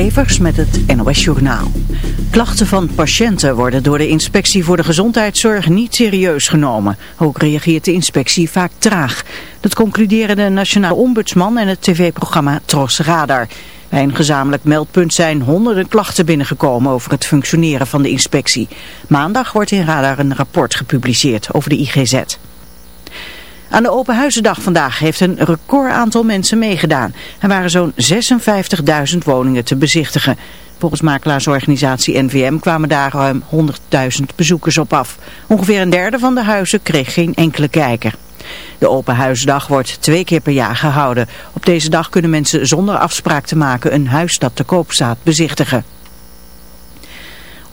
Evers met het NOS Journaal. Klachten van patiënten worden door de inspectie voor de gezondheidszorg niet serieus genomen. Ook reageert de inspectie vaak traag. Dat concluderen de Nationale Ombudsman en het tv-programma Tros Radar. Bij een gezamenlijk meldpunt zijn honderden klachten binnengekomen over het functioneren van de inspectie. Maandag wordt in Radar een rapport gepubliceerd over de IGZ. Aan de Open Huizendag vandaag heeft een record aantal mensen meegedaan. Er waren zo'n 56.000 woningen te bezichtigen. Volgens makelaarsorganisatie NVM kwamen daar ruim 100.000 bezoekers op af. Ongeveer een derde van de huizen kreeg geen enkele kijker. De Open Huisdag wordt twee keer per jaar gehouden. Op deze dag kunnen mensen zonder afspraak te maken een huis dat te koop staat bezichtigen.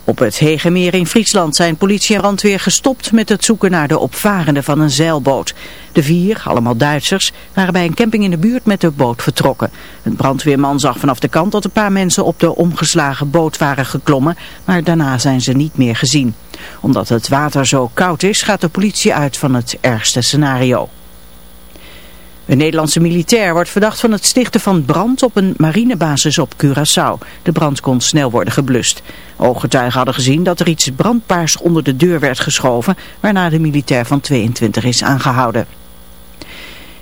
Op het Hegemeer in Friesland zijn politie en brandweer gestopt met het zoeken naar de opvarenden van een zeilboot. De vier, allemaal Duitsers, waren bij een camping in de buurt met de boot vertrokken. Een brandweerman zag vanaf de kant dat een paar mensen op de omgeslagen boot waren geklommen, maar daarna zijn ze niet meer gezien. Omdat het water zo koud is, gaat de politie uit van het ergste scenario. Een Nederlandse militair wordt verdacht van het stichten van brand op een marinebasis op Curaçao. De brand kon snel worden geblust. Ooggetuigen hadden gezien dat er iets brandbaars onder de deur werd geschoven, waarna de militair van 22 is aangehouden.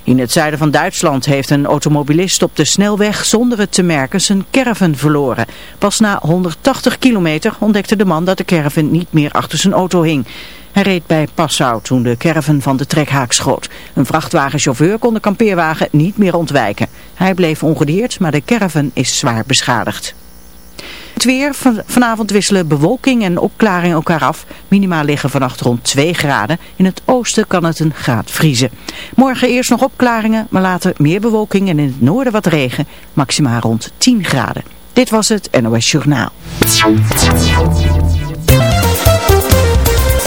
In het zuiden van Duitsland heeft een automobilist op de snelweg zonder het te merken zijn caravan verloren. Pas na 180 kilometer ontdekte de man dat de caravan niet meer achter zijn auto hing. Hij reed bij Passau toen de caravan van de trekhaak schoot. Een vrachtwagenchauffeur kon de kampeerwagen niet meer ontwijken. Hij bleef ongedeerd, maar de caravan is zwaar beschadigd. Het weer, vanavond wisselen bewolking en opklaring elkaar af. Minima liggen vannacht rond 2 graden. In het oosten kan het een graad vriezen. Morgen eerst nog opklaringen, maar later meer bewolking en in het noorden wat regen. Maxima rond 10 graden. Dit was het NOS Journaal.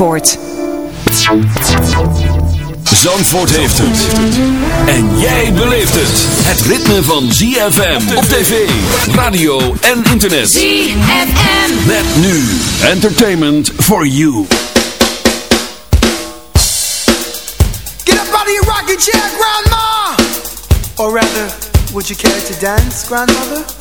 Zandvoort. Zandvoort heeft het. En jij beleeft het. Het ritme van ZFM op tv, radio en internet. ZFM. Met nu. Entertainment for you. Get up out of your rocking chair, grandma. Or rather, would you care to dance, grandmother?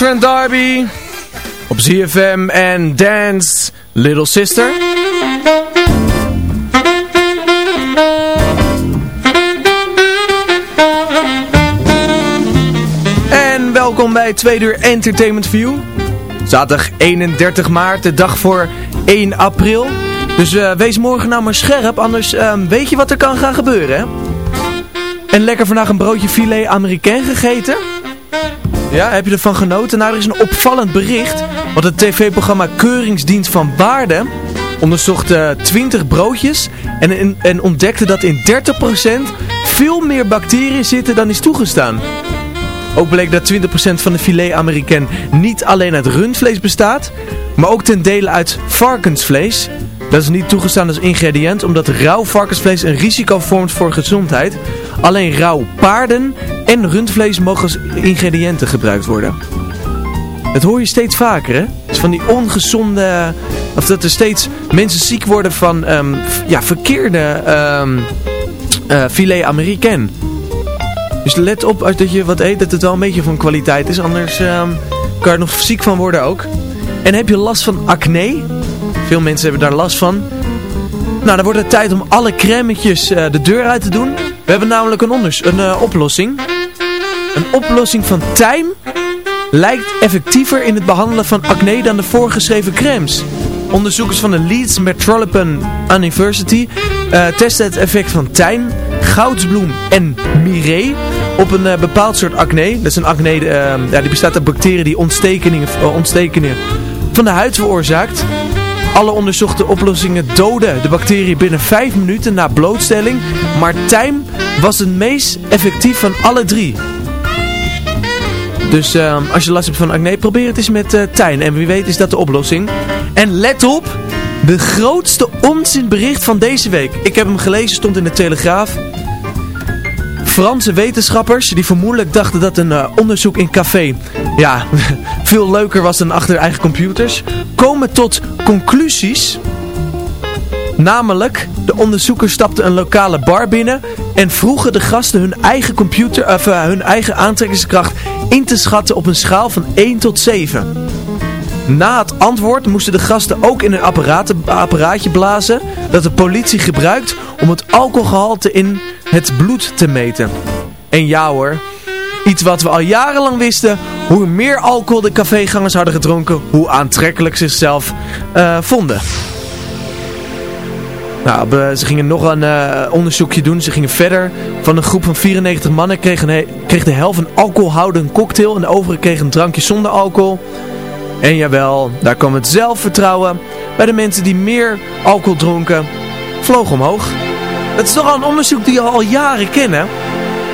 Trent D'Arby op ZFM en Dance Little Sister. En welkom bij Tweede Uur Entertainment View. Zaterdag 31 maart, de dag voor 1 april. Dus uh, wees morgen nou maar scherp, anders um, weet je wat er kan gaan gebeuren. Hè? En lekker vandaag een broodje filet Amerikaan gegeten? Ja, heb je ervan genoten? Nou, er is een opvallend bericht. Want het tv-programma Keuringsdienst van Waarde onderzocht uh, 20 broodjes en, en, en ontdekte dat in 30% veel meer bacteriën zitten dan is toegestaan. Ook bleek dat 20% van de filet Amerikaan niet alleen uit rundvlees bestaat, maar ook ten dele uit varkensvlees. Dat is niet toegestaan als ingrediënt, omdat rauw varkensvlees een risico vormt voor gezondheid. Alleen rauw paarden en rundvlees mogen als ingrediënten gebruikt worden. Dat hoor je steeds vaker, hè? Dus van die ongezonde... Of dat er steeds mensen ziek worden van um, ja, verkeerde um, uh, filet Amerikaan. Dus let op als dat je wat eet, dat het wel een beetje van kwaliteit is. Anders um, kan je er nog ziek van worden ook. En heb je last van acne? Veel mensen hebben daar last van. Nou, dan wordt het tijd om alle crèmetjes uh, de deur uit te doen. We hebben namelijk een, een uh, oplossing. Een oplossing van tijm lijkt effectiever in het behandelen van acne dan de voorgeschreven crèmes. Onderzoekers van de Leeds Metropolitan University uh, testen het effect van tijm, goudsbloem en miree op een bepaald soort acne. Dat is een acne, ja, die bestaat uit bacteriën die ontstekeningen, ontstekingen van de huid veroorzaakt. Alle onderzochte oplossingen doden de bacterie binnen 5 minuten na blootstelling, maar tijm was het meest effectief van alle drie. Dus uh, als je last hebt van acne, probeer het eens met uh, tijn. En wie weet is dat de oplossing. En let op, de grootste onzinbericht van deze week. Ik heb hem gelezen, stond in de Telegraaf. Franse wetenschappers, die vermoedelijk dachten dat een uh, onderzoek in café, ja, veel leuker was dan achter eigen computers, komen tot conclusies. Namelijk, de onderzoekers stapten een lokale bar binnen en vroegen de gasten hun eigen computer, of, uh, hun eigen aantrekkingskracht in te schatten op een schaal van 1 tot 7. Na het antwoord moesten de gasten ook in een apparaatje blazen dat de politie gebruikt om het alcoholgehalte in het bloed te meten. En ja hoor, iets wat we al jarenlang wisten, hoe meer alcohol de cafégangers hadden gedronken, hoe aantrekkelijk ze zichzelf uh, vonden. Nou, ze gingen nog een uh, onderzoekje doen. Ze gingen verder. Van een groep van 94 mannen kreeg, kreeg de helft een alcoholhoudende cocktail. En de overige kregen een drankje zonder alcohol. En jawel, daar kwam het zelfvertrouwen bij de mensen die meer alcohol dronken. Vloog omhoog. Het is toch al een onderzoek die je al jaren kennen.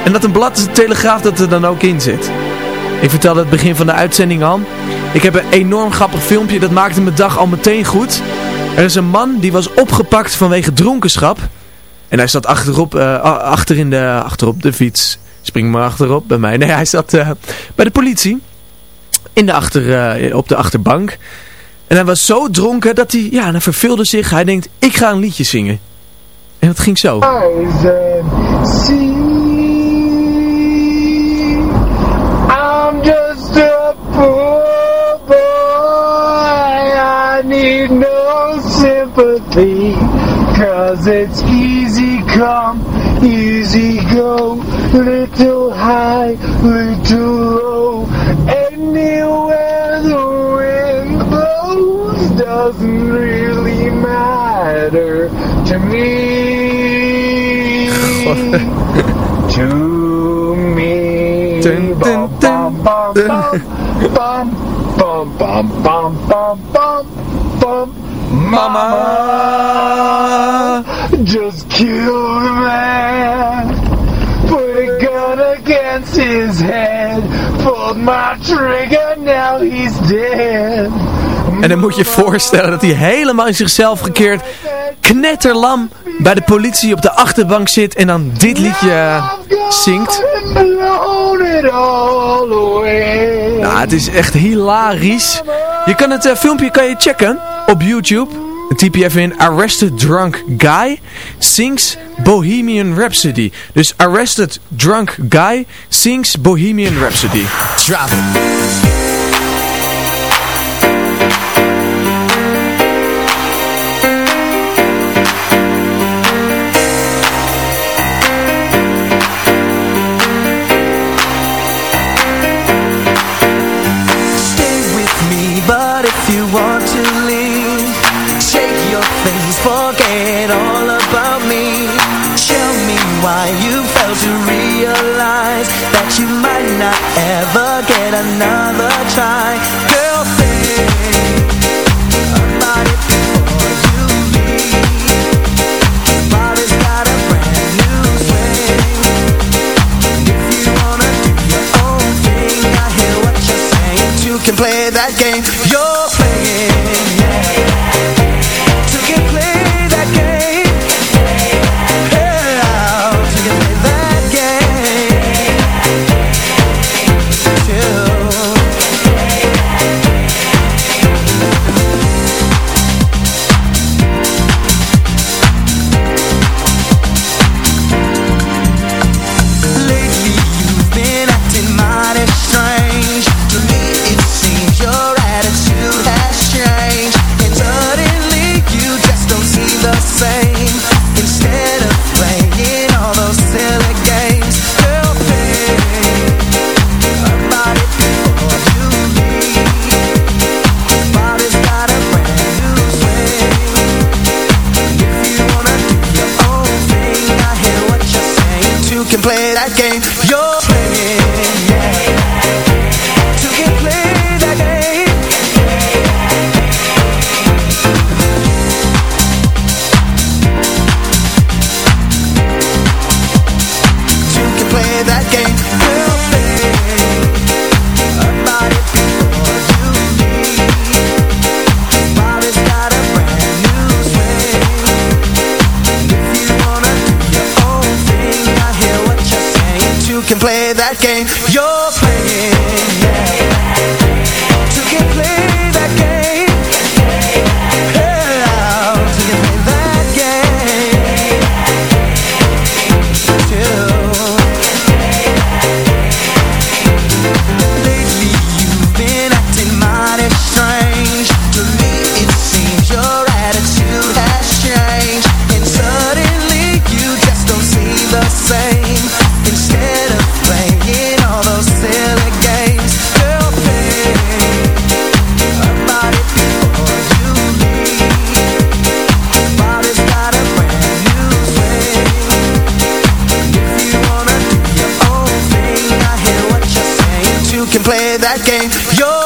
En dat een blad is de telegraaf dat er dan ook in zit. Ik vertelde het begin van de uitzending al. Ik heb een enorm grappig filmpje. Dat maakte mijn dag al meteen goed. Er is een man die was opgepakt vanwege dronkenschap. En hij zat achterop, uh, achter in de, achterop de fiets. Spring maar achterop bij mij. Nee, hij zat uh, bij de politie. In de achter, uh, op de achterbank. En hij was zo dronken dat hij, ja, hij verveelde zich. Hij denkt, ik ga een liedje zingen. En het ging zo. I'm sympathy. Cause it's easy come, easy go. Little high, little low. Anywhere the wind blows doesn't really matter to me. to me. Dun, dun, dun, bum, bum, bum, bum, bum, bum, bum, bum. Mama, just kill the man. Put a gun against his head. Pulled my trigger, now he's dead. En dan moet je voorstellen dat hij helemaal in zichzelf gekeerd, knetterlam bij de politie op de achterbank zit en dan dit liedje zingt. Nou, het is echt hilarisch. Je kan het uh, filmpje kan je checken op YouTube. Typ je even in Arrested Drunk Guy sings Bohemian Rhapsody. Dus Arrested Drunk Guy sings Bohemian Rhapsody. that game. You're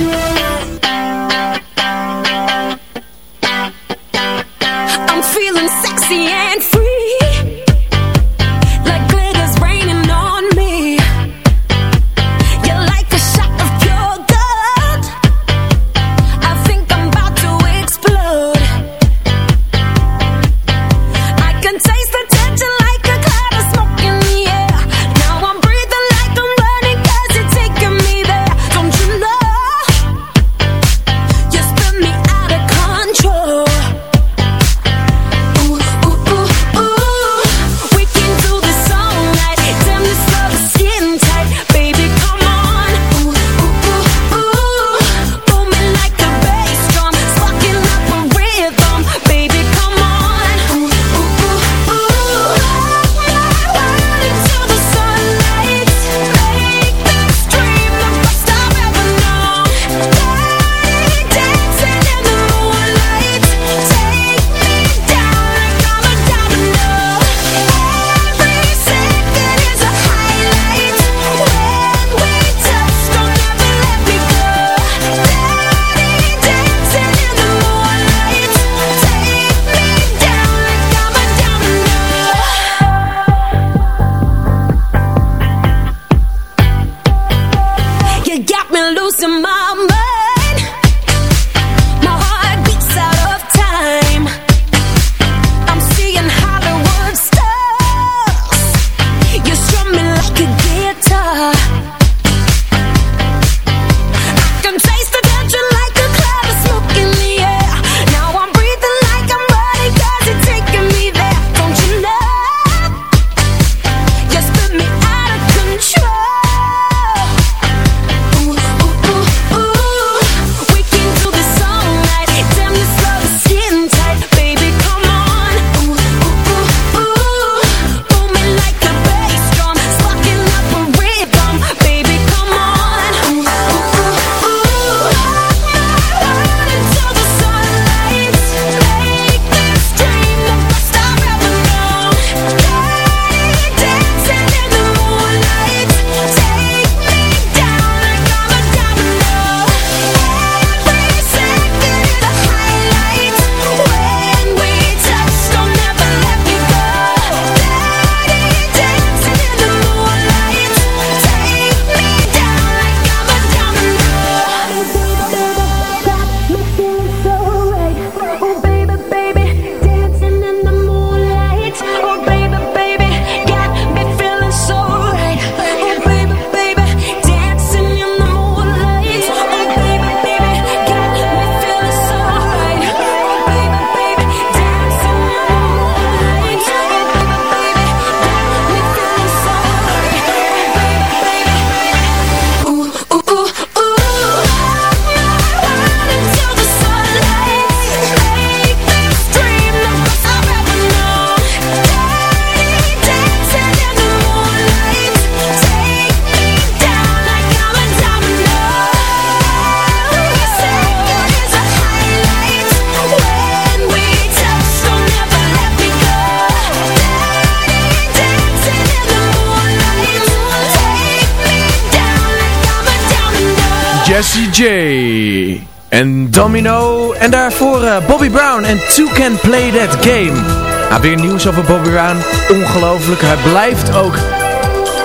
Jesse J. En Domino. En daarvoor uh, Bobby Brown en Two Can Play That Game. Nou, weer nieuws over Bobby Brown. Ongelooflijk. Hij blijft ook...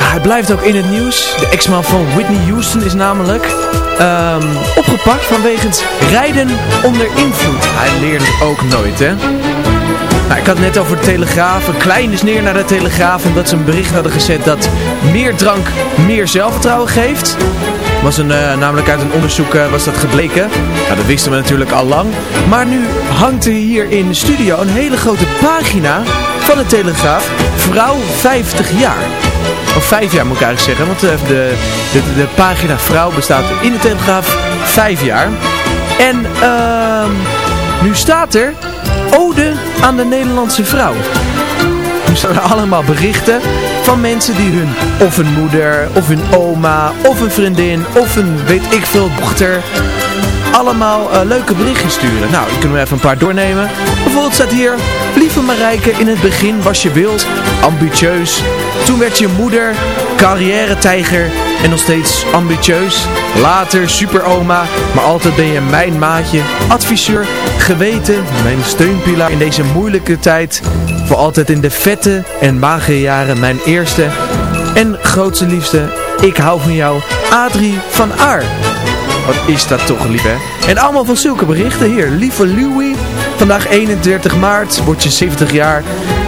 Hij blijft ook in het nieuws. De ex-man van Whitney Houston is namelijk um, opgepakt vanwege rijden onder invloed. Hij leert het ook nooit, hè? Nou, ik had net over de Telegraaf. Een kleine sneer naar de Telegraaf. Omdat ze een bericht hadden gezet dat meer drank meer zelfvertrouwen geeft. Was een, uh, namelijk uit een onderzoek uh, was dat gebleken. Nou, dat wisten we natuurlijk al lang. Maar nu hangt er hier in de studio een hele grote pagina van de Telegraaf. Vrouw 50 jaar. Of 5 jaar moet ik eigenlijk zeggen. Want uh, de, de, de, pagina vrouw bestaat in de Telegraaf 5 jaar. En uh, nu staat er Ode aan de Nederlandse vrouw. Staan allemaal berichten van mensen die hun of een moeder, of hun oma, of een vriendin, of een weet ik veel dochter allemaal uh, leuke berichtjes sturen. Nou, ik kunnen we even een paar doornemen. Bijvoorbeeld staat hier, lieve Marijke, in het begin was je wild, ambitieus. Toen werd je moeder, carrière-tijger en nog steeds ambitieus. Later superoma, maar altijd ben je mijn maatje, adviseur, geweten, mijn steunpilaar in deze moeilijke tijd. Voor altijd in de vette en magere jaren mijn eerste en grootste liefste. Ik hou van jou, Adrie van Aar. Wat is dat toch lief hè? En allemaal van zulke berichten hier. Lieve Louis, vandaag 31 maart, word je 70 jaar.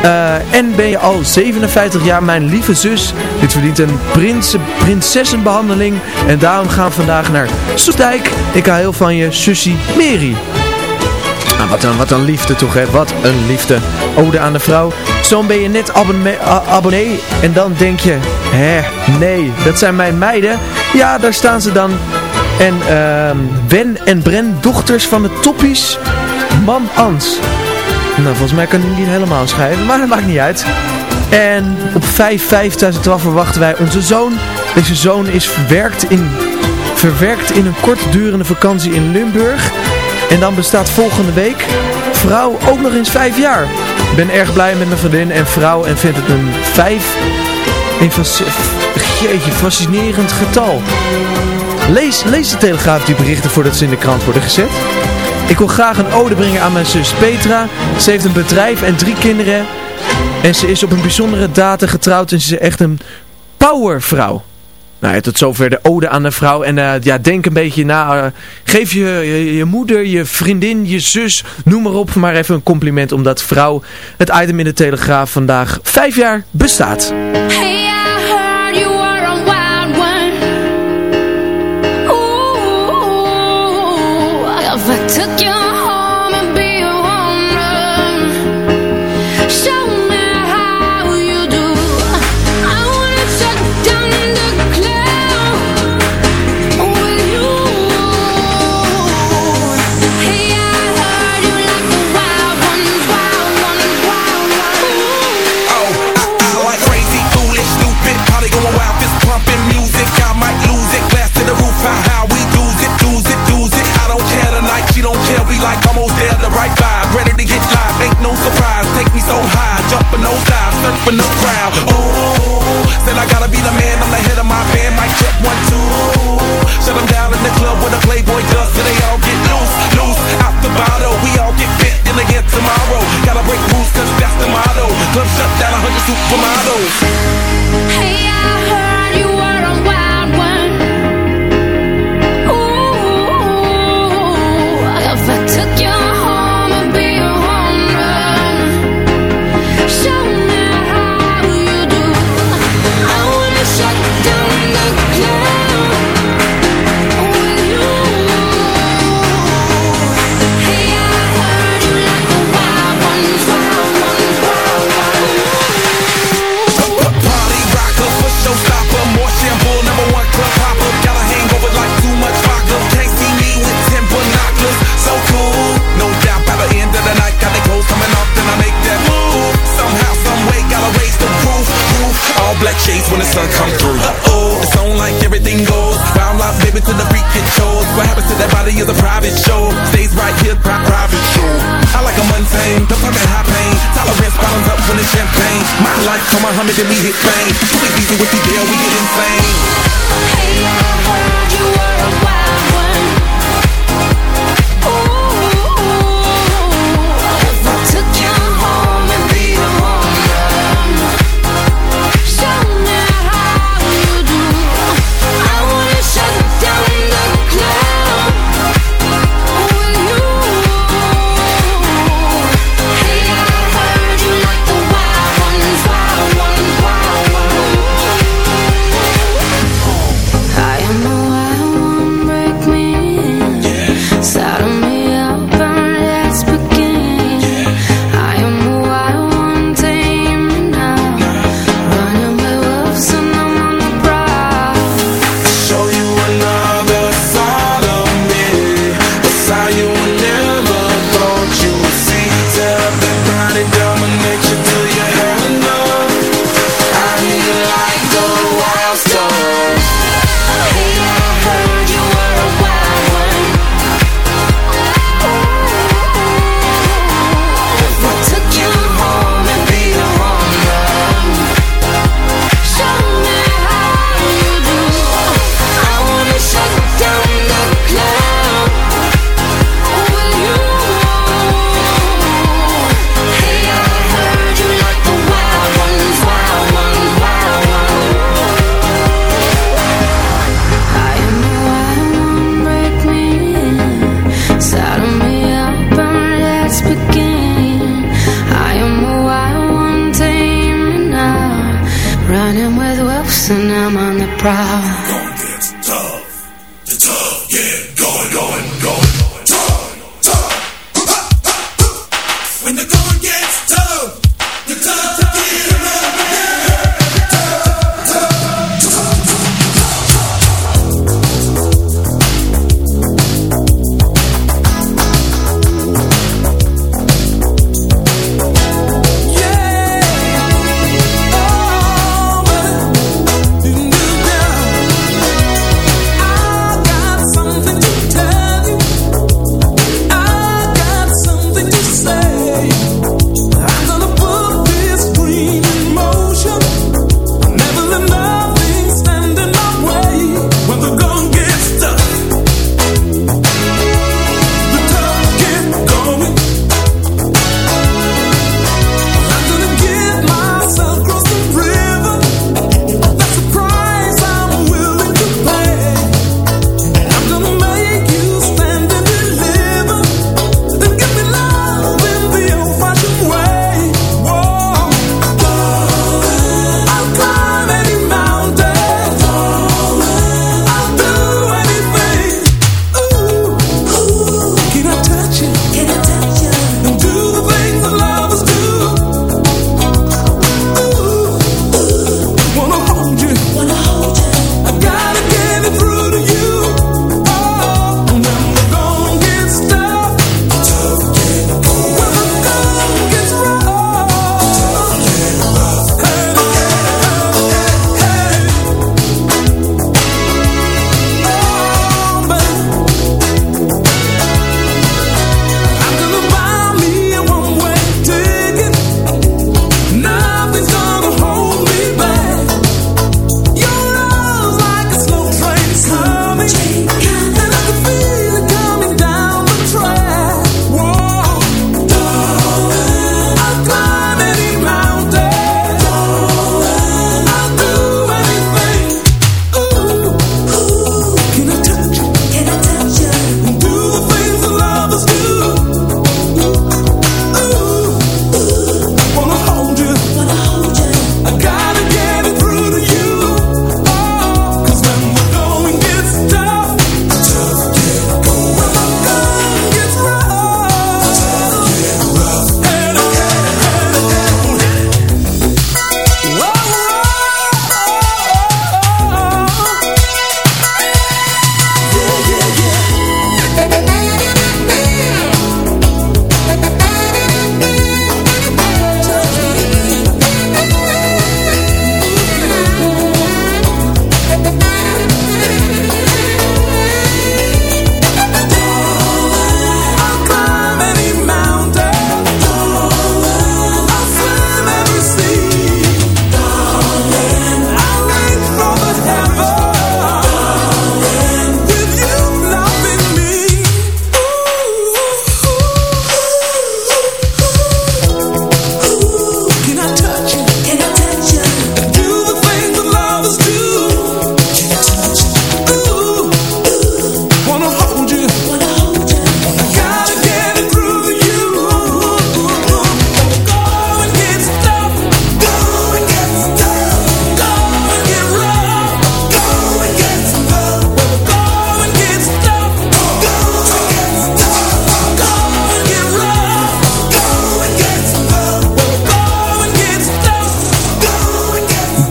Uh, en ben je al 57 jaar mijn lieve zus. Dit verdient een prinsen, prinsessenbehandeling. En daarom gaan we vandaag naar Soestdijk. Ik hou heel van je sussie Mary. Ah, wat, een, wat een liefde toch hè, wat een liefde. Ode aan de vrouw. Zo ben je net abonnee, abonnee en dan denk je, hè, nee, dat zijn mijn meiden. Ja, daar staan ze dan en uh, Wen en Bren, dochters van de toppies, Mam Ans. Nou, volgens mij kan ik niet helemaal schrijven, maar dat maakt niet uit. En op 5-5-2012 verwachten wij onze zoon. Deze zoon is verwerkt in, verwerkt in een kortdurende vakantie in Limburg. En dan bestaat volgende week vrouw ook nog eens 5 jaar. Ik ben erg blij met mijn vriendin en vrouw en vind het een 5... Een jeetje, fascinerend getal. Lees, lees de Telegraaf die berichten voordat ze in de krant worden gezet. Ik wil graag een ode brengen aan mijn zus Petra. Ze heeft een bedrijf en drie kinderen. En ze is op een bijzondere data getrouwd en ze is echt een powervrouw. Nou tot zover de ode aan de vrouw. En uh, ja, denk een beetje na. Uh, geef je, je, je, moeder, je vriendin, je zus, noem maar op. Maar even een compliment omdat vrouw het item in de Telegraaf vandaag vijf jaar bestaat.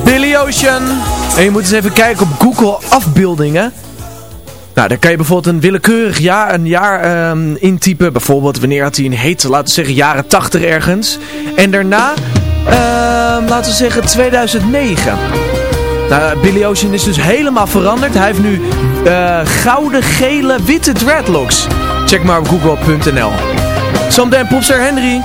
Billy Ocean. En je moet eens even kijken op Google afbeeldingen. Nou, daar kan je bijvoorbeeld een willekeurig jaar, een jaar ehm, intypen. Bijvoorbeeld wanneer had hij een heet, laten we zeggen jaren 80 ergens. En daarna, ehm, laten we zeggen 2009. Nou, Billy Ocean is dus helemaal veranderd. Hij heeft nu eh, gouden, gele, witte dreadlocks. Check maar op google.nl. Zometeen popster Henry.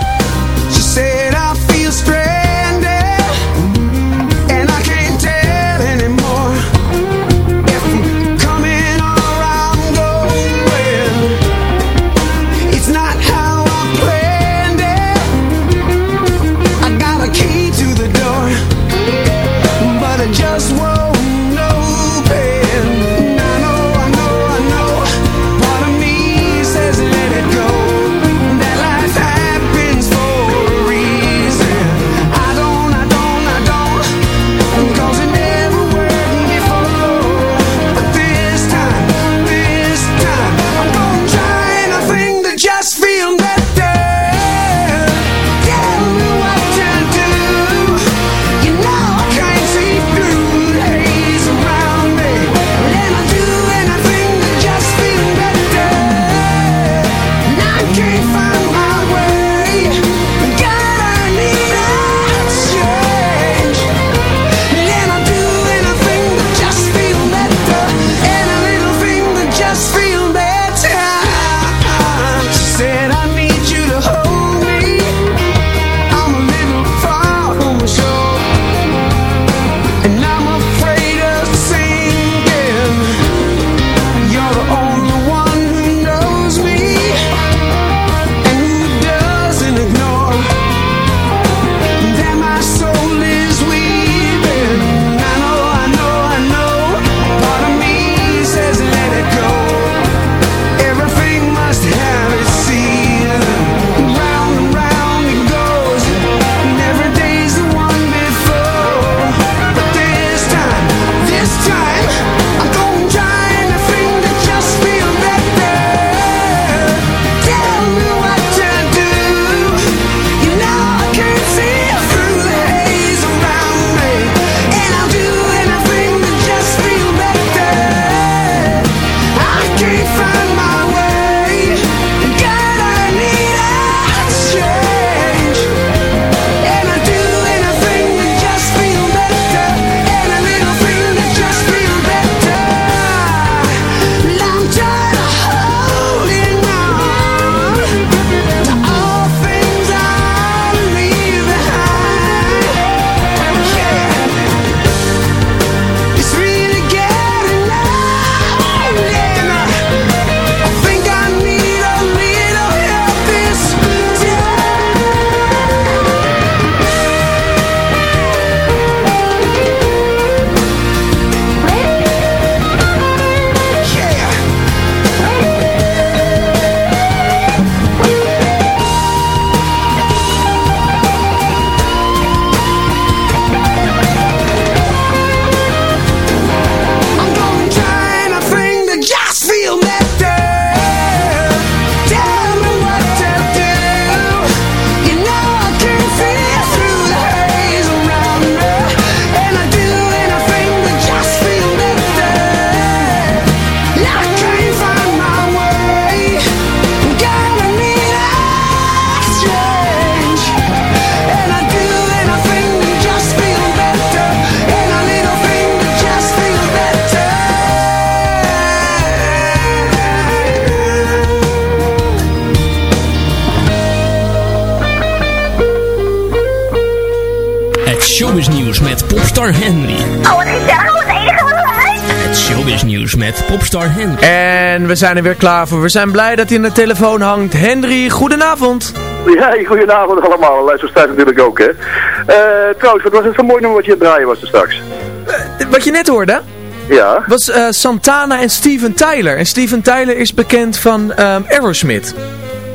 Popstar Henry. Oh, wat gezellig. Wat enige wat. Het showbiz nieuws met Popstar Henry. En we zijn er weer klaar voor. We zijn blij dat hij aan de telefoon hangt. Henry, goedenavond. Ja, goedenavond allemaal. Luister straks natuurlijk ook, hè. Eh, trouwens, wat was het voor mooi nummer wat je aan draaien was er straks? Eh, wat je net hoorde? Ja. Was eh, Santana en Steven Tyler. En Steven Tyler is bekend van um, Aerosmith.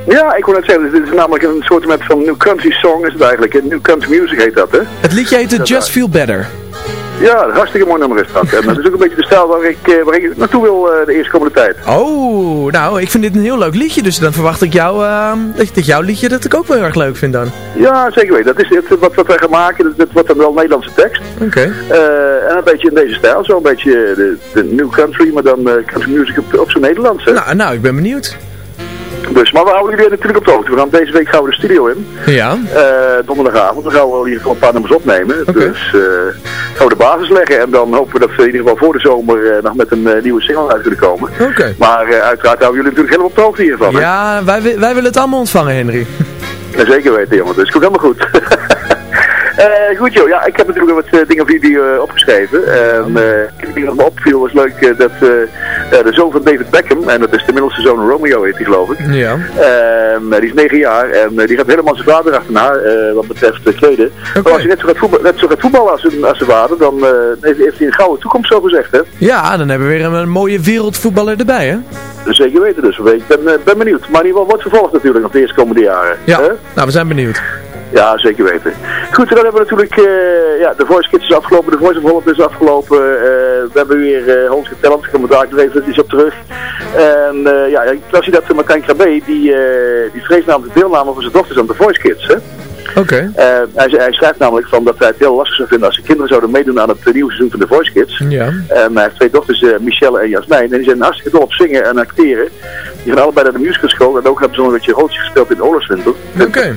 Ja, ik wil net zeggen, dit is namelijk een soort met van new country song is het eigenlijk. New country music heet dat, hè? Het liedje heet Just. Feel Better. Ja, een hartstikke mooi nummer is dat. En dat is ook een beetje de stijl waar ik, eh, naartoe wil eh, de eerste komende tijd. Oh, nou, ik vind dit een heel leuk liedje. Dus dan verwacht ik jou, uh, jouw liedje dat ik ook wel heel erg leuk vind dan. Ja, zeker weten. Dat is het wat, wat wij gaan maken. Dat, dat wordt dan wel Nederlandse tekst. Oké. Eh, en een beetje in deze stijl. zo een beetje de, de, new country, maar dan country music op, op zo'n Nederlandse. Nou, nou, ik ben benieuwd. Dus, maar we houden jullie natuurlijk op de hoogte. We gaan deze week gaan we de studio in. Ja. Eh, donderdagavond. Dan gaan we hier een paar nummers opnemen. Dus eh, gaan we de basis leggen. En dan hopen we dat we in ieder geval voor de zomer eh, nog met een nieuwe single uit kunnen komen. Oké. Maar uiteraard houden jullie natuurlijk helemaal op de hoogte hiervan. hè? Ja, wij, wi- wij willen het allemaal ontvangen, Henry. Zeker weten, jongen. Dus komt helemaal goed. Eh, goed joh, ja, ik heb natuurlijk wat eh, dingen voor jullie eh, opgeschreven. En uh, ding dat me opviel was leuk dat de zoon van David Beckham, en dat is de middelste zoon Romeo heet hij geloof ik. Ja. Ehm, die is 9 jaar en die gaat helemaal zijn vader achterna wat betreft uh, kleden. Maar als hij net zo gaat, voetbal, net zo gaat voetballen als, een- als zijn vader, dan heeft, hij een gouden toekomst zo gezegd hè. Ja, dan hebben we weer een, een mooie wereldvoetballer erbij, hè? Zeker weten dus. Ik ben, ben benieuwd. Maar in ieder geval wordt vervolgd natuurlijk nog de eerste komende jaren. Ja. hè? Nou, we zijn benieuwd. Ja, zeker weten. Goed, en dan hebben we natuurlijk, eh, ja, de Voice Kids is afgelopen, de Voice of Holland is afgelopen. eh, we hebben weer uh, Hollandse Talent, ik kom daar nog even iets op terug. En eh, ja, ik las je dat Martijn Krabbe, die, eh die vrees namelijk de deelname van zijn dochters aan de Voice Kids, hè. Oké. Eh, hij, hij schrijft namelijk van dat hij het heel lastig zou vinden als zijn kinderen zouden meedoen aan het eh, nieuwe seizoen van de Voice Kids. Ja. En hij heeft twee dochters, eh, Michelle en Jasmijn. En die zijn hartstikke dol op zingen en acteren. Die gaan allebei naar de musicalschool. En ook hebben ze een beetje roodje gespeeld in Oorlogswinter. Oké.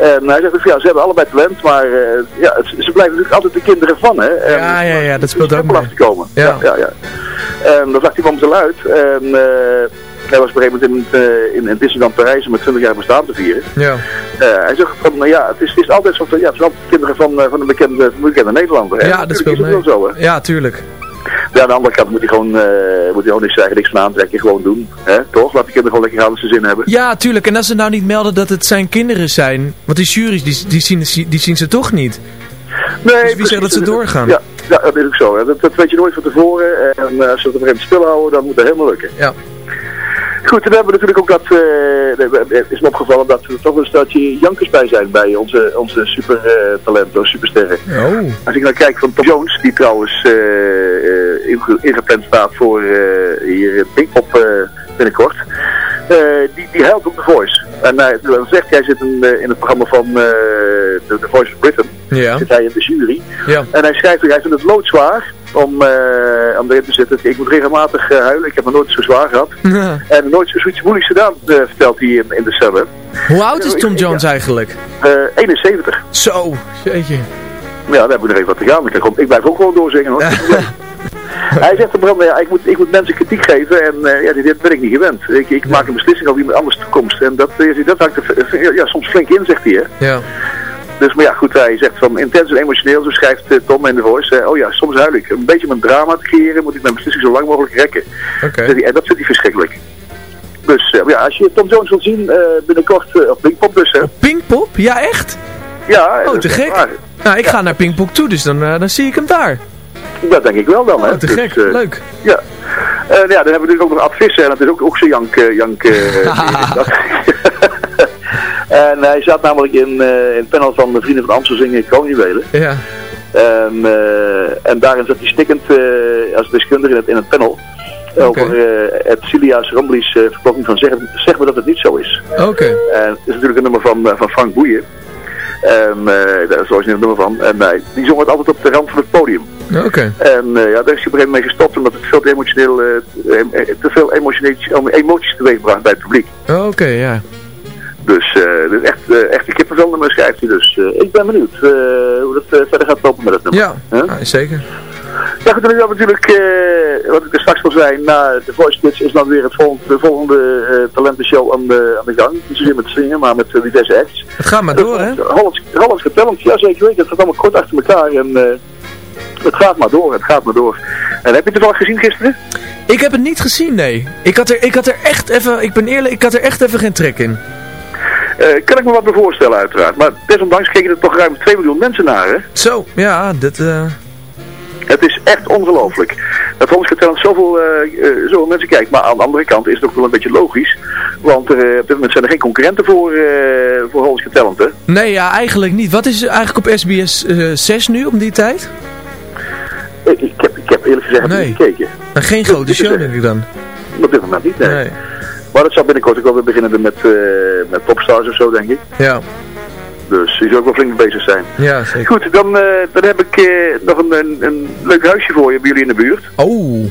En hij zegt ja, ze hebben allebei talent, maar eh, ja, het- ze blijven natuurlijk altijd de kinderen van, hè. En, Ja, ja, ja, dat speelt ook af mee. te komen. Ja. Ja, ja. En dan zag hij momenteel uit. En eh, hij was op een gegeven moment in, eh, in, in Disneyland Parijs om met 20 jaar bestaan te vieren. Ja. Hij zegt van, nou ja, het is, het is altijd zo van, ja, het zijn altijd kinderen van, van een bekende, van bekende Nederlander. hè. Ja, dat speelt het mee. zo, hè. Ja, tuurlijk. Ja, aan de andere kant moet hij gewoon, eh, moet hij gewoon niks zeggen, niks van aantrekken, gewoon doen. Hè? Toch? Laat die kinderen gewoon lekker gaan als ze zin hebben. Ja, tuurlijk. En als ze nou niet melden dat het zijn kinderen zijn, want die juries, die, die, zien, die zien ze toch niet. Nee, Dus wie zegt dat ze doorgaan? Ja, ja, dat is ook zo. Hè. Dat, dat weet je nooit van tevoren. En eh, als ze het op een gegeven moment stilhouden, dan moet dat helemaal lukken. Ja. Goed, en dan hebben we natuurlijk ook dat, eh, het is me opgevallen dat er toch een steltje jankers bij zijn bij onze, onze supertalenten, supersterren. Oh. Als ik nou kijk van Tom Jones, die trouwens eh, eh, inge- ingepland staat voor hier Pinkpop eh binnenkort, die, die helpt op The Voice. En hij dan zegt hij zit in, in het programma van The, Voice of Britain, Ja. zit hij in de jury. Ja. En hij schrijft hij vindt het loodzwaar om, eh, om erin te zitten. Ik moet regelmatig eh, huilen, ik heb nog nooit zo zwaar gehad. En nooit zo- zoiets moeilijks gedaan, eh, vertelt hij in, in de cellen. Hoe oud is Tom Jones eigenlijk? Eh 71. Zo, jeetje. Ja, daar heb ik nog even wat te gaan. Ik, ik blijf ook gewoon doorzingen hoor. Hij zegt op een ja, ik moet, ik moet mensen kritiek geven en ja, dit, dit ben ik niet gewend. Ik, ik maak een beslissing over iemand anders toekomst. En dat, dat hangt er ja, soms flink in, zegt hij. Hè? Ja. Dus, maar ja, goed, hij zegt van intens en emotioneel, zo schrijft eh, Tom in de voice. eh, oh ja, soms huil ik. Een beetje een drama te creëren, moet ik mijn beslissing zo lang mogelijk rekken. En dat vindt hij verschrikkelijk. Dus eh, ja, als je Tom Jones wilt zien, binnenkort op Pinkpop dus, hè. Pinkpop? Ja, echt? Ja, Oh, te gek. waar. Nou, ik ga naar Pinkpop toe, dus dan, dan zie ik hem daar. Dat denk ik wel dan, hè. Oh, te Dus, gek. Leuk. Ja. Nou ja, dan hebben we natuurlijk ook nog Ad Visser en dat is ook, ook zo'n jank... eh, jank en hij zat namelijk in, eh, in het panel van de Vrienden van Amstel zingen Kroonjuwelen. Ja. En, eh, en daarin zat hij stikkend eh, als deskundige in het, in het panel. Over het Cilia's Ramblies verklokking van zeg, zeg me dat het niet zo is. Oké. En het is natuurlijk een nummer van, van Frank Boeien. En uh, daar is origineel nummer van. En uh, die zong het altijd op de rand van het podium. Oké. En uh, ja, daar is hij op een gegeven moment mee gestopt omdat het veel te emotioneel, uh, te veel emotioneel, emoties teweegbracht bij het publiek. Oké, ja. Dus, uh, dus echt, uh, echt een kippenvel nummer schrijft hij. Dus uh, ik ben benieuwd hoe dat verder gaat lopen met het nummer. Ja, huh? ja zeker. Ja, goed, dan we natuurlijk, wat ik er straks al zei, na de Voice Kids is dan weer het volgende, de volgende talentenshow aan de, aan de gang. Niet zozeer met zingen, maar met diverse acts. Het gaat maar door, hè? Hollands, Hollands Talent, ja zeker weten. Het gaat allemaal kort achter elkaar en het gaat maar door, het gaat maar door. En heb je het toevallig gezien gisteren? Ik heb het niet gezien, nee. Ik had er, ik had er echt even, ik ben eerlijk, ik had er echt even geen trek in. Uh, kan ik me wat bij voorstellen uiteraard. Maar desondanks keken er toch ruim 2 miljoen mensen naar, hè? Zo, ja, dit... Uh... Het is echt ongelooflijk. Dat Hollands Talent zoveel, uh, uh, zoveel mensen kijkt. Maar aan de andere kant is het ook wel een beetje logisch. Want er, op dit moment zijn er geen concurrenten voor, voor Hollands Talent, hè? Nee, ja, eigenlijk niet. Wat is eigenlijk op SBS 6 nu, om die tijd? Ik, ik, heb, ik heb eerlijk gezegd Nee. niet gekeken. En geen grote show denk ik dan. Op dit moment niet, nee. Nee. Maar dat zal binnenkort ook wel weer beginnen met, eh, met popstars of zo, denk ik. Ja, Dus die zal ook wel flink bezig zijn. ja zeker. Goed, dan, eh, dan heb ik eh, nog een, een, een leuk huisje voor je bij jullie in de buurt. Oh,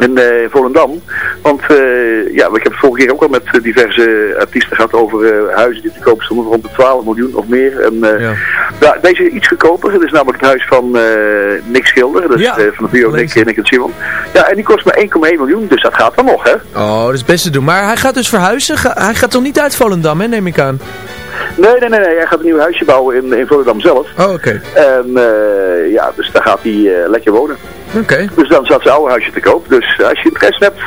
In eh, Volendam. Want eh, ja, ik heb het vorige keer ook al met eh, diverse artiesten gehad over huizen die te koop stonden. Rond de 12 miljoen of meer. En, ja. deze is iets goedkoper. Het is namelijk het huis van Nick Schilder. Dus Ja, van de duo Nick. Nick en Simon. Ja, en die kost maar 1,1 miljoen. Dus dat gaat dan nog, hè? Oh, dat is best te doen. Maar hij gaat dus verhuizen. Ga- hij gaat toch niet uit Volendam, hè, neem ik aan? Nee, nee, nee, nee. Hij gaat een nieuw huisje bouwen in, in Volendam zelf. Oh, oké. En ja, dus daar gaat hij lekker wonen. Oké. Dus dan zat zijn oude huisje te koop. Dus als je interesse hebt,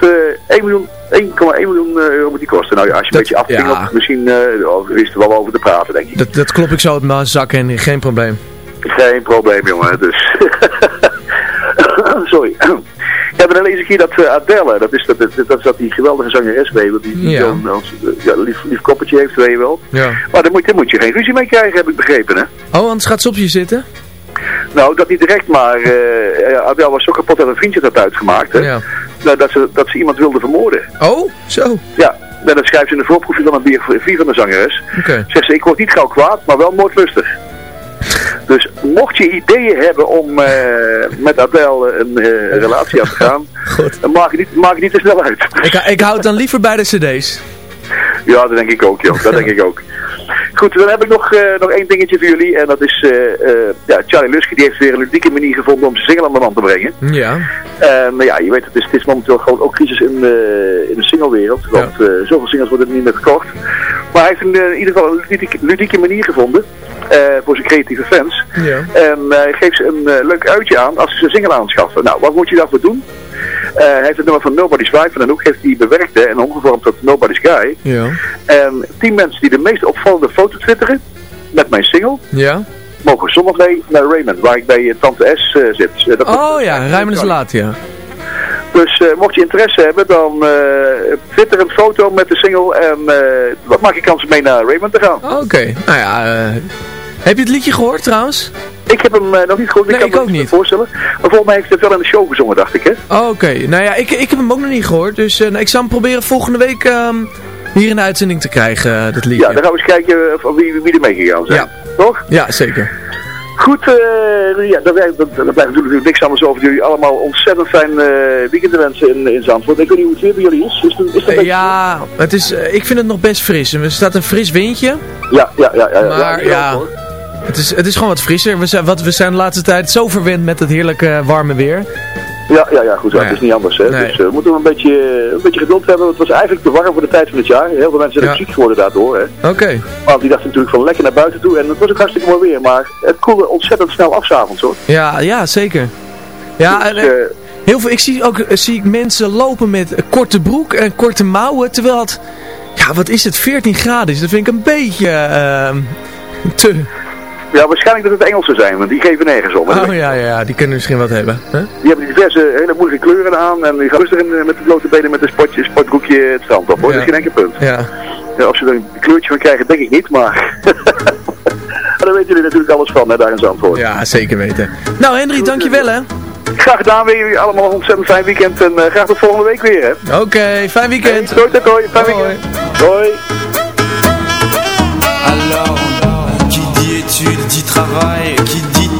eh 1 miljoen, 1,1 miljoen eh, euro moet die kosten. Nou ja, als je Dat- een beetje afpingelt, ja. misschien eh, oh, is er wel over te praten, denk ik. Dat, dat klop ik zo uit mijn zak en geen probleem. Geen probleem, jongen. Dus. Sorry. Ja, maar dan lees ik hier dat eh, Adele, dat is dat, dat, dat is dat die geweldige zangeres weet, die, die Ja. zo'n als, eh, ja, lief, lief koppertje heeft, weet je wel. Ja. Maar daar moet, daar moet je geen ruzie mee krijgen, heb ik begrepen, hè. Oh, anders gaat ze op je zitten? Nou, dat niet direct, maar eh, ja, Adele was zo kapot dat een vriendje dat uitgemaakt, hè. Ja. Nou, dat, ze, dat ze iemand wilde vermoorden. Oh, zo. Ja, en dat schrijft ze in de voorproefje van een biografie van de zangeres. Oké. Zegt ze, ik word niet gauw kwaad, maar wel moordlustig. Dus mocht je ideeën hebben om eh, met Adele een eh, relatie aan te gaan, dan maak je niet, maak niet te snel uit. Ik, ik hou het dan liever bij de cd's. Ja, dat denk ik ook, joh. Dat denk ik ook. Goed, dan heb ik nog, eh, nog één dingetje voor jullie. En dat is, eh, eh, ja, Charlie Lusky die heeft weer een ludieke manier gevonden om zijn single aan de man te brengen. Ja. En maar ja, je weet, het is, het is momenteel gewoon ook crisis in, in de singlewereld. Want zoveel singles worden niet meer verkocht. Maar hij heeft een, in ieder geval een ludieke, ludieke manier gevonden voor zijn creatieve fans. Ja. En hij geeft ze een leuk uitje aan als ze zijn single aanschaffen. Nou, wat moet je daarvoor doen? Eh, hij heeft het nummer van Nobody's Wife van den Hoek heeft hij bewerkt hè, en omgevormd tot Nobody's Guy. Ja. En tien mensen die de meest opvallende foto twitteren met mijn single, Ja. mogen zondag mee naar Raymond, waar ik bij eh, Tante S eh, zit. Dat- Oh ja, Rijmen is laat, ja. Dus mocht je interesse hebben, dan twitter een foto met de single en wat maak je kans mee naar Raymond te gaan. Oké. Nou ja, heb je het liedje gehoord trouwens? Ik heb hem eh, nog niet gehoord, Nee, ik kan ik me ook niet. voorstellen. Maar volgens mij heeft hij het wel in de show gezongen, dacht ik, hè? Oh, Oké, nou ja, ik, ik heb hem ook nog niet gehoord. Dus eh, nou, ik zal hem proberen volgende week ehm, hier in de uitzending te krijgen, eh, dat liedje. Ja, dan gaan we eens kijken of wie, wie er meegegaan zijn. Ja. Toch? Ja, zeker. Goed, eh ja, dan blijft, natuurlijk niks anders over jullie allemaal ontzettend fijn eh weekend wensen in, in Zandvoort. Ik weet niet hoe het weer bij jullie is. Is het, is het een beetje- ja, het is, ik vind het nog best fris. Er staat een fris windje, ja, ja, ja. ja, ja, maar ja. Het is, het is gewoon wat frisser. We zijn, wat, we zijn de laatste tijd zo verwend met het heerlijke eh, warme weer. Ja, ja, ja, goed. Het is niet anders. Hè. Nee. Dus eh, we moeten een beetje, een beetje geduld hebben. Het was eigenlijk te warm voor de tijd van het jaar. Heel veel mensen zijn Ja. ziek geworden daardoor. Oké, Want die dachten natuurlijk van lekker naar buiten toe. En het was ook hartstikke mooi weer. Maar het koelde ontzettend snel af 's avonds hoor. ja, ja, zeker. Ja, en, Dus, eh, eh, heel veel, ik zie ook eh, zie ik mensen lopen met korte broek en korte mouwen, terwijl het, ja, wat is het, 14 graden is. Dat vind ik een beetje te... ja, waarschijnlijk dat het Engelsen zijn. Want die geven nergens om. Oh ja, ja, die kunnen misschien wat hebben. hè? Die hebben diverse hele moeilijke kleuren aan. En die gaan rustig in, eh, met de blote benen met een sportje, sportbroekje het strand op. Hoor. Ja. Dat is geen enkel punt. Ja. Ja, of ze er een kleurtje van krijgen, denk ik niet. Maar daar weten jullie natuurlijk alles van, hè, daar in Zandvoort. ja, zeker weten. Nou Henry, dankjewel hè. Graag gedaan weer. Jullie allemaal een ontzettend fijn weekend. En eh, graag tot volgende week weer. Hè. Oké, fijn weekend. Hoi, hoi, hoi. Fijn weekend. Hoi.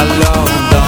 alone.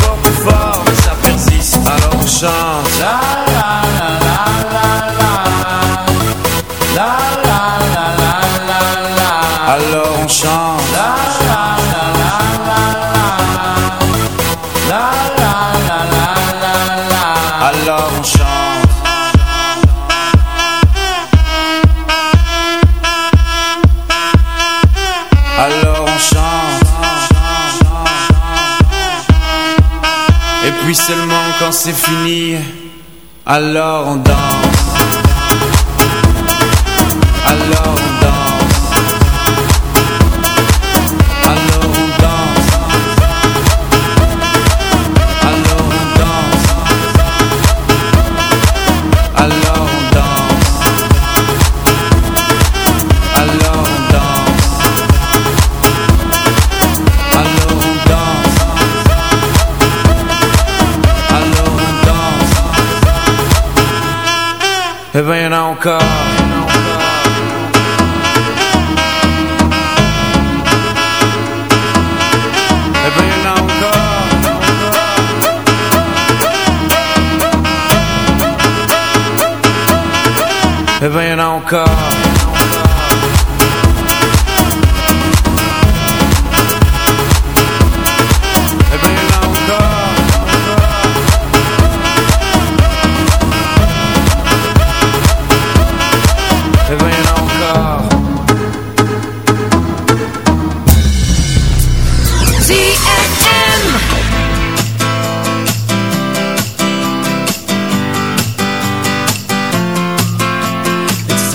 c'est fini, alors on danse. Alors on danse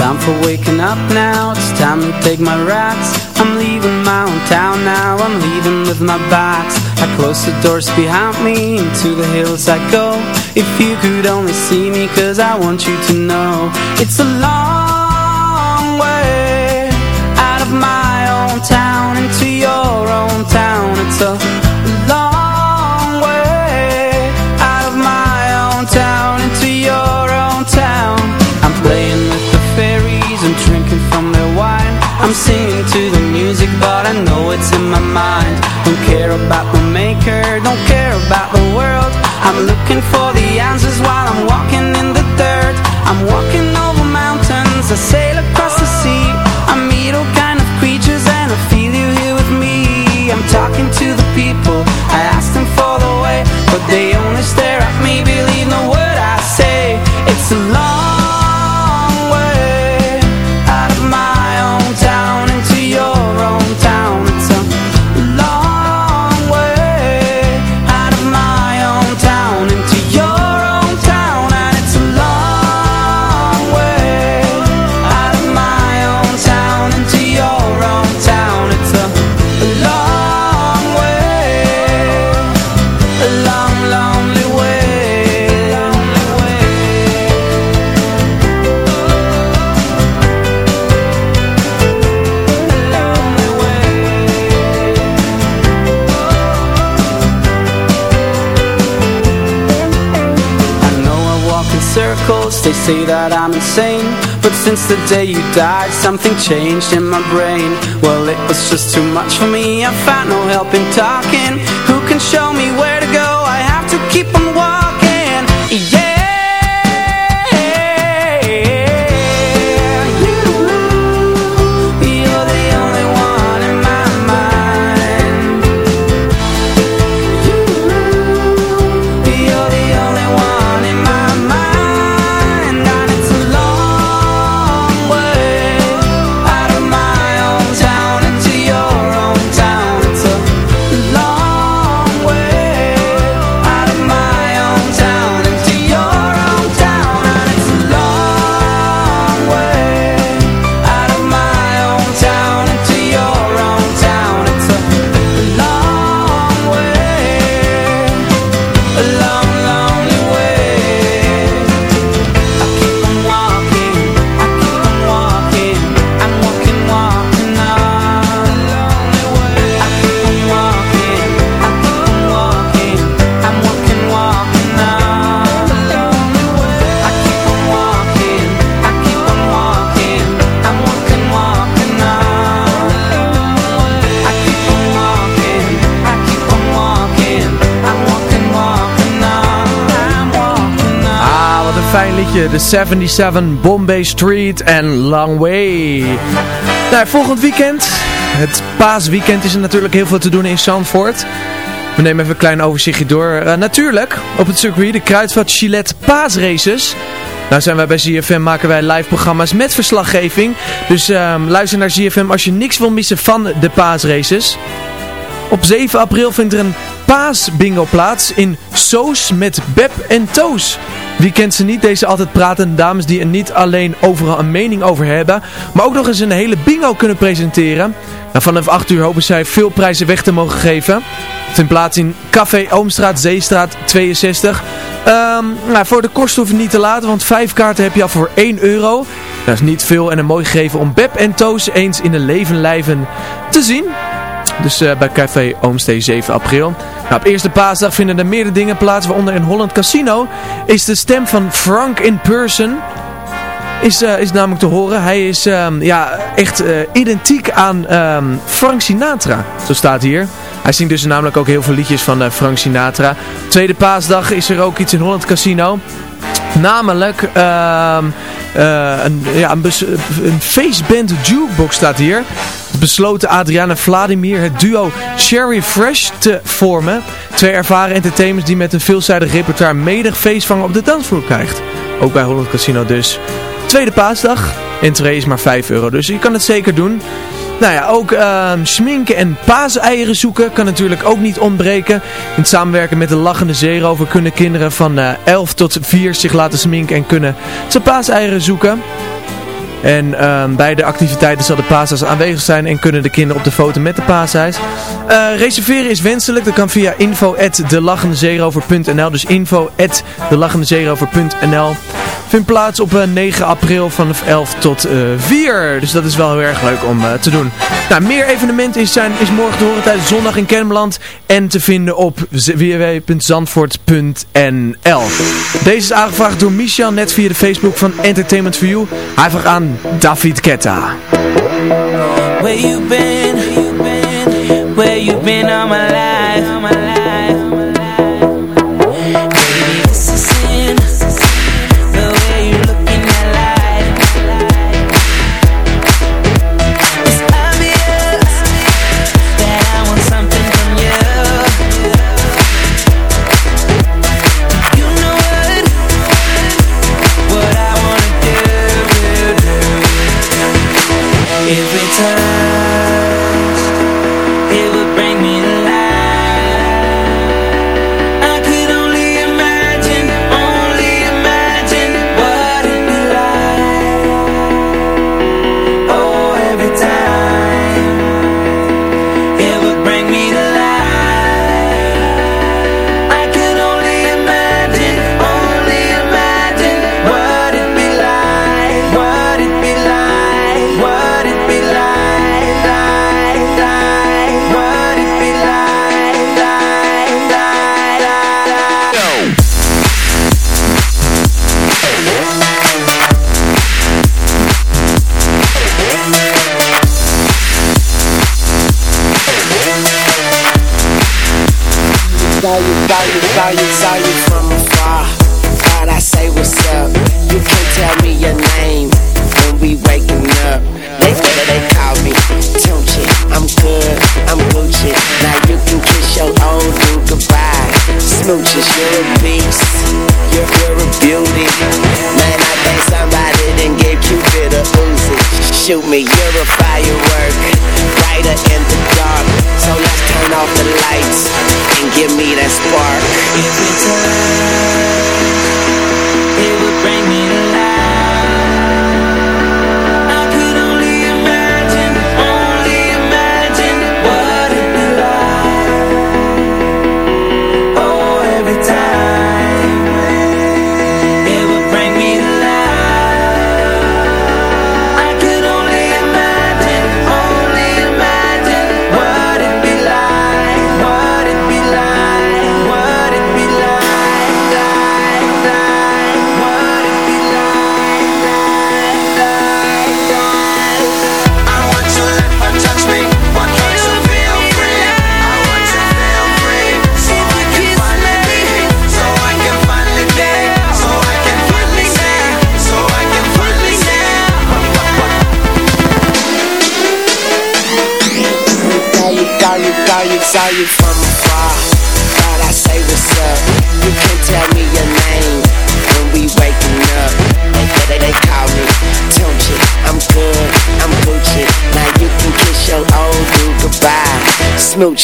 time for waking up now. It's time to take my rats I'm leaving my own town now. I'm leaving with my bags I close the doors behind me Into the hills I go. If you could only see me Cause I want you to know. It's a long way Out of my own town Into I'm singing to the music but I know it's in my mind. Don't care about the maker, don't care about the world. I'm looking for the answers while I'm walking in the dirt. I'm walking over mountains, I sail say that I'm insane But since the day you died, something changed in my brain Well, it was just too much for me, I found no help in talking Who can show me where to go? I have to keep on walking De 77 Bombay Street en Long Way. Nou, volgend weekend, het paasweekend, is er natuurlijk heel veel te doen in Zandvoort. We nemen even een klein overzichtje door. Uh, natuurlijk, op het circuit, de Kruidvat Gillette Paasraces. Nou zijn wij bij ZFM, maken wij live programma's met verslaggeving. Dus um, luister naar ZFM als je niks wil missen van de paasraces. Op 7 april vindt er een paasbingo plaats in Soos met Beb en Toos. Wie kent ze niet, deze altijd pratende dames die er niet alleen overal een mening over hebben, maar ook nog eens een hele bingo kunnen presenteren. Nou, vanaf 8 uur hopen zij veel prijzen weg te mogen geven. Ten plaats in Café Oomstraat, Zeestraat 62. Um, nou, voor de kosten hoef je niet te laten, want 5 kaarten heb je al voor 1 euro. Dat is niet veel en een mooi gegeven om Beb en Toos eens in de leven lijven te zien. Dus uh, bij Café Oomstee 7 april. Nou, op eerste paasdag vinden er meerdere dingen plaats, waaronder in Holland Casino is de stem van Frank in person is, uh, is namelijk te horen. Hij is um, ja, echt uh, identiek aan um, Frank Sinatra, zo staat hier. Hij zingt dus namelijk ook heel veel liedjes van Frank Sinatra. Tweede paasdag is er ook iets in Holland Casino. Namelijk uh, uh, een, ja, een, een feestband jukebox staat hier. Besloten Adriana en Vladimir het duo Cherry Fresh te vormen. Twee ervaren entertainers die met een veelzijdig repertoire medig feestvangen op de dansvloer krijgt. Ook bij Holland Casino dus. Tweede paasdag. Entree is maar 5 euro, dus je kan het zeker doen. Nou ja, ook uh, sminken en paaseieren zoeken kan natuurlijk ook niet ontbreken. In het samenwerken met de Lachende Zeerover kunnen kinderen van uh, 11 tot 4 zich laten sminken en kunnen ze paaseieren zoeken. En uh, bij de activiteiten zal de paashuis aanwezig zijn en kunnen de kinderen op de foto met de paashuis. Uh, reserveren is wenselijk. Dat kan via info.delachendezeerover.nl Dus info.delachendezeerover.nl Vindt plaats op uh, 9 april vanaf 11 tot uh, 4. Dus dat is wel heel erg leuk om te doen. Nou, meer evenementen is, zijn, is morgen te horen tijdens zondag in Kennemerland. En te vinden op www.zandvoort.nl Deze is aangevraagd door Michel net via de Facebook van Entertainment for You. Hij vraagt aan David Ketta. Where you been? Where you been all my life?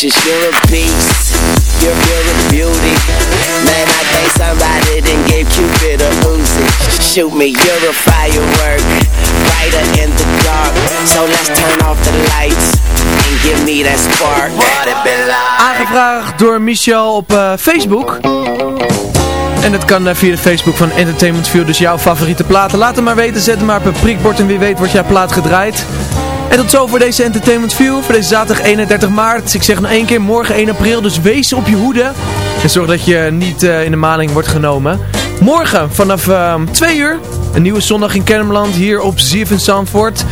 Smooches, you're a beast. You're, a beauty. Man, I think somebody done gave Cupid a Uzi. Shoot me, you're a firework. Brighter in the dark. So let's turn off the lights and give me that spark. What it been like? Aangevraagd door Michel op eh, Facebook. En dat kan eh, via de Facebook van Entertainment View. Dus jouw favoriete platen. Laat het maar weten. Zet hem maar op een prikbord. En wie weet wordt jouw plaat gedraaid. En tot zo voor deze Entertainment View. Voor deze zaterdag 31 maart. Ik zeg nog één keer. Morgen 1 april. Dus wees op je hoede. En zorg dat je niet eh, in de maling wordt genomen. Morgen vanaf 2 uur. Een nieuwe zondag in Kennemerland. Hier op Zierven Zandvoort.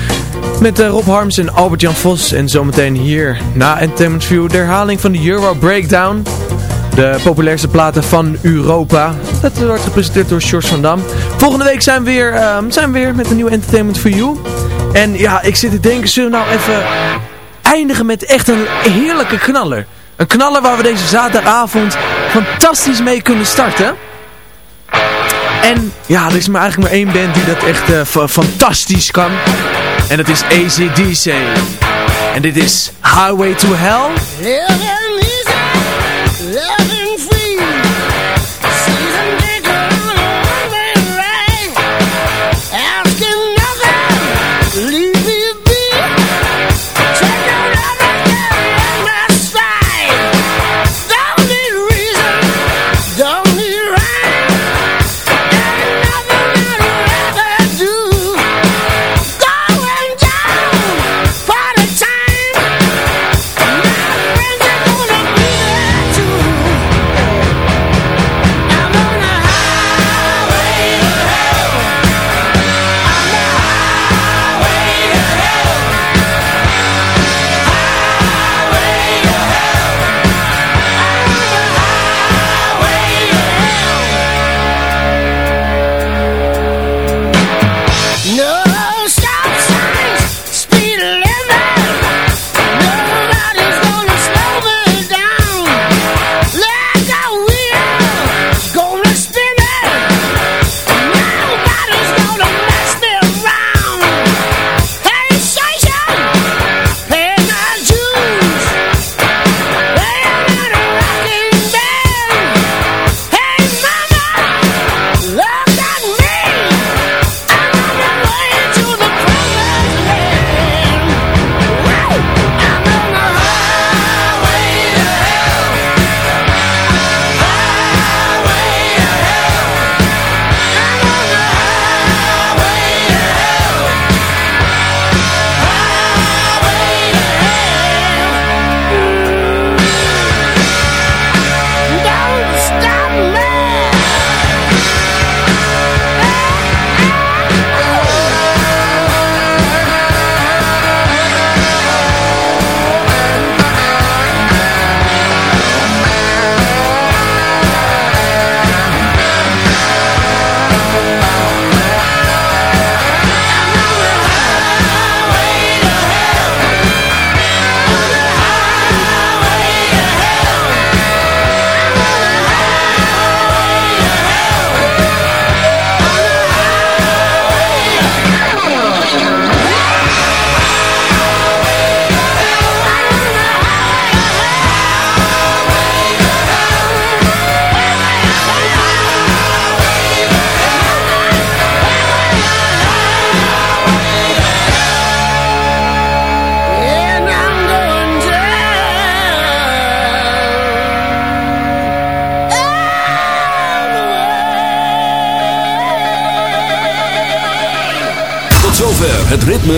Met eh, Rob Harms en Albert-Jan Vos. En zometeen hier na Entertainment View. De herhaling van de Euro Breakdown. De populairste platen van Europa. Dat wordt gepresenteerd door George van Dam. Volgende week zijn we weer, ehm, zijn we weer met een nieuwe Entertainment for You. En ja, ik zit te denken, zullen we nou even eindigen met echt een heerlijke knaller. Een knaller waar we deze zaterdagavond fantastisch mee kunnen starten. En ja, er is maar eigenlijk maar één band die dat echt eh, fa- fantastisch kan. En dat is ACDC. En dit is Highway to Hell.